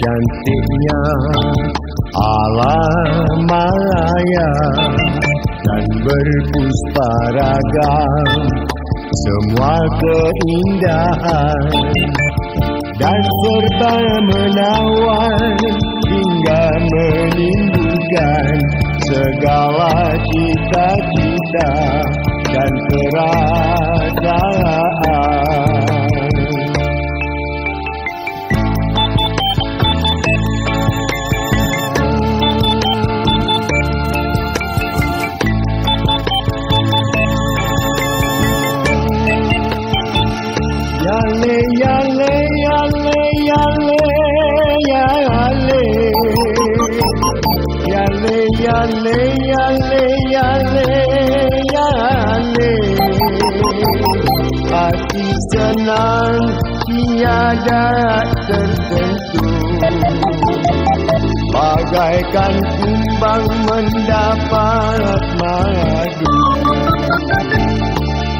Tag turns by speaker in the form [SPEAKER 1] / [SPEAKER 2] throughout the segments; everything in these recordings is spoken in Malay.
[SPEAKER 1] cantiknya. Alam maya dan berpuspa ragam semua keindahan dan serta menawan hingga menimbulkan segala cita-cita tiada tertentu Bagaikan kumbang mendapat madu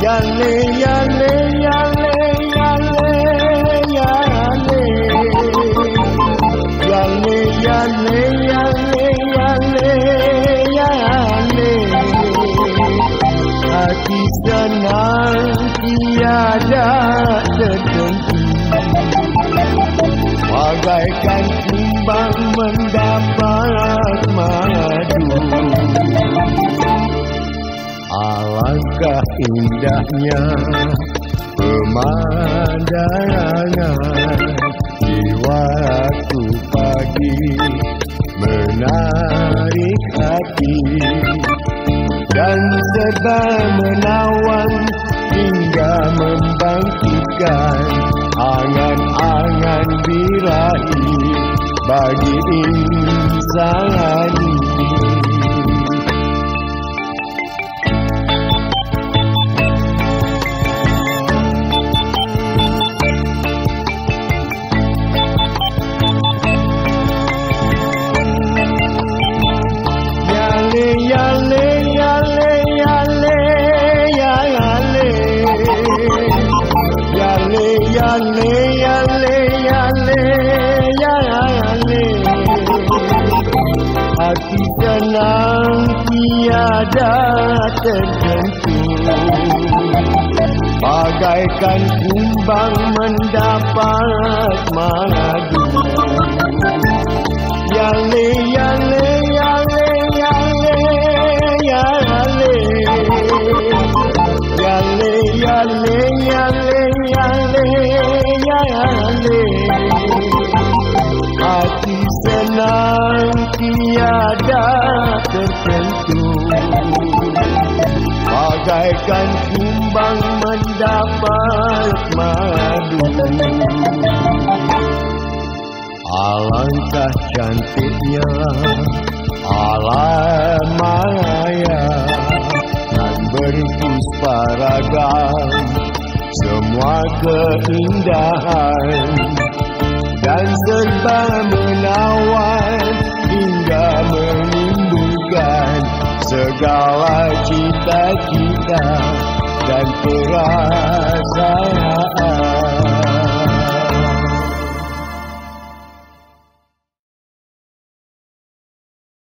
[SPEAKER 1] Yale, yale, yale, yale, yale. Yale, yale, yale, yale, yale. Hati senang tiada Bagaikan kumbang mendapat madu. Alangkah indahnya pemandangan di waktu pagi menarik hati dan serba menawan hingga membangkitkan tiada tertentu Bagaikan kumbang mendapat madu Yale, yale, yale, yale, yale. Yale, yale, yale, yale, yale. Hati senang tiada tertentu Bagaikan kumbang mendapat madu. Alangkah cantiknya alam maya dan berpuspa ragam semua keindahan dan serba menawan hingga menimbulkan segala cita-cita dan perasaan.